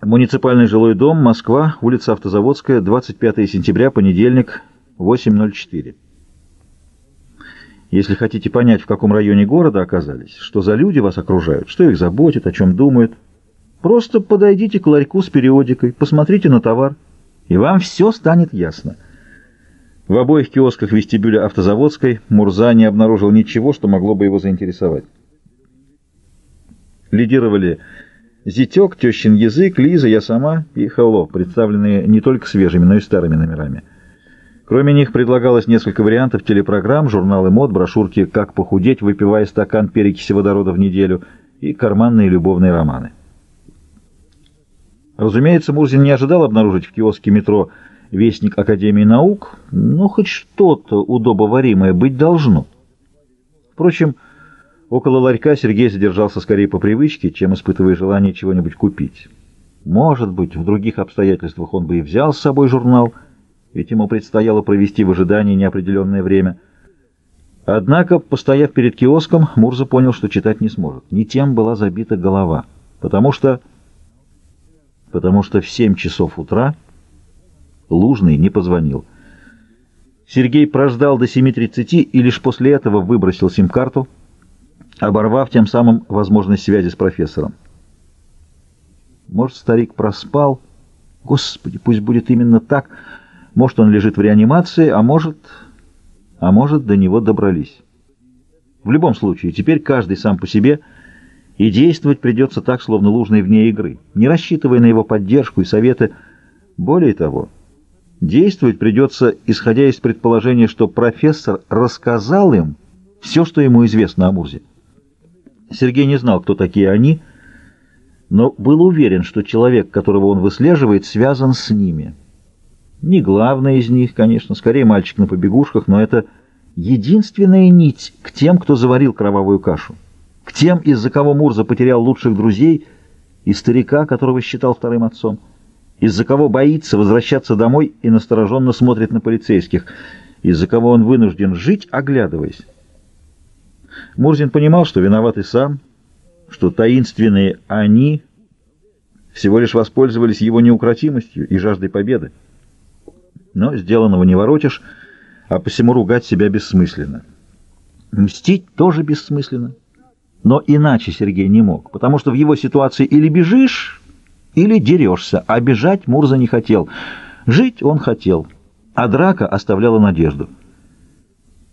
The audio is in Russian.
Муниципальный жилой дом, Москва, улица Автозаводская, 25 сентября, понедельник, 8.04. Если хотите понять, в каком районе города оказались, что за люди вас окружают, что их заботит, о чем думают, просто подойдите к ларьку с периодикой, посмотрите на товар, и вам все станет ясно. В обоих киосках вестибюля Автозаводской Мурза не обнаружил ничего, что могло бы его заинтересовать. Лидировали Зятек, Тещин язык, Лиза, я сама и Хэлло, представленные не только свежими, но и старыми номерами. Кроме них предлагалось несколько вариантов телепрограмм, журналы мод, брошюрки «Как похудеть, выпивая стакан перекиси водорода в неделю» и карманные любовные романы. Разумеется, Мурзин не ожидал обнаружить в киоске метро «Вестник Академии наук», но хоть что-то удобоваримое быть должно. Впрочем, Около ларька Сергей задержался скорее по привычке, чем испытывая желание чего-нибудь купить. Может быть, в других обстоятельствах он бы и взял с собой журнал, ведь ему предстояло провести в ожидании неопределенное время. Однако, постояв перед киоском, Мурза понял, что читать не сможет. Не тем была забита голова, потому что... потому что в семь часов утра Лужный не позвонил. Сергей прождал до 7.30 и лишь после этого выбросил сим-карту, оборвав тем самым возможность связи с профессором. Может, старик проспал? Господи, пусть будет именно так. Может, он лежит в реанимации, а может... а может, до него добрались. В любом случае, теперь каждый сам по себе, и действовать придется так, словно лужный вне игры, не рассчитывая на его поддержку и советы. Более того, действовать придется, исходя из предположения, что профессор рассказал им все, что ему известно о Мурзе. Сергей не знал, кто такие они, но был уверен, что человек, которого он выслеживает, связан с ними. Не главный из них, конечно, скорее мальчик на побегушках, но это единственная нить к тем, кто заварил кровавую кашу, к тем, из-за кого Мурза потерял лучших друзей и старика, которого считал вторым отцом, из-за кого боится возвращаться домой и настороженно смотрит на полицейских, из-за кого он вынужден жить, оглядываясь. Мурзин понимал, что виноват и сам, что таинственные «они» всего лишь воспользовались его неукротимостью и жаждой победы. Но сделанного не воротишь, а посему ругать себя бессмысленно. Мстить тоже бессмысленно. Но иначе Сергей не мог, потому что в его ситуации или бежишь, или дерешься, а бежать Мурза не хотел. Жить он хотел, а драка оставляла надежду.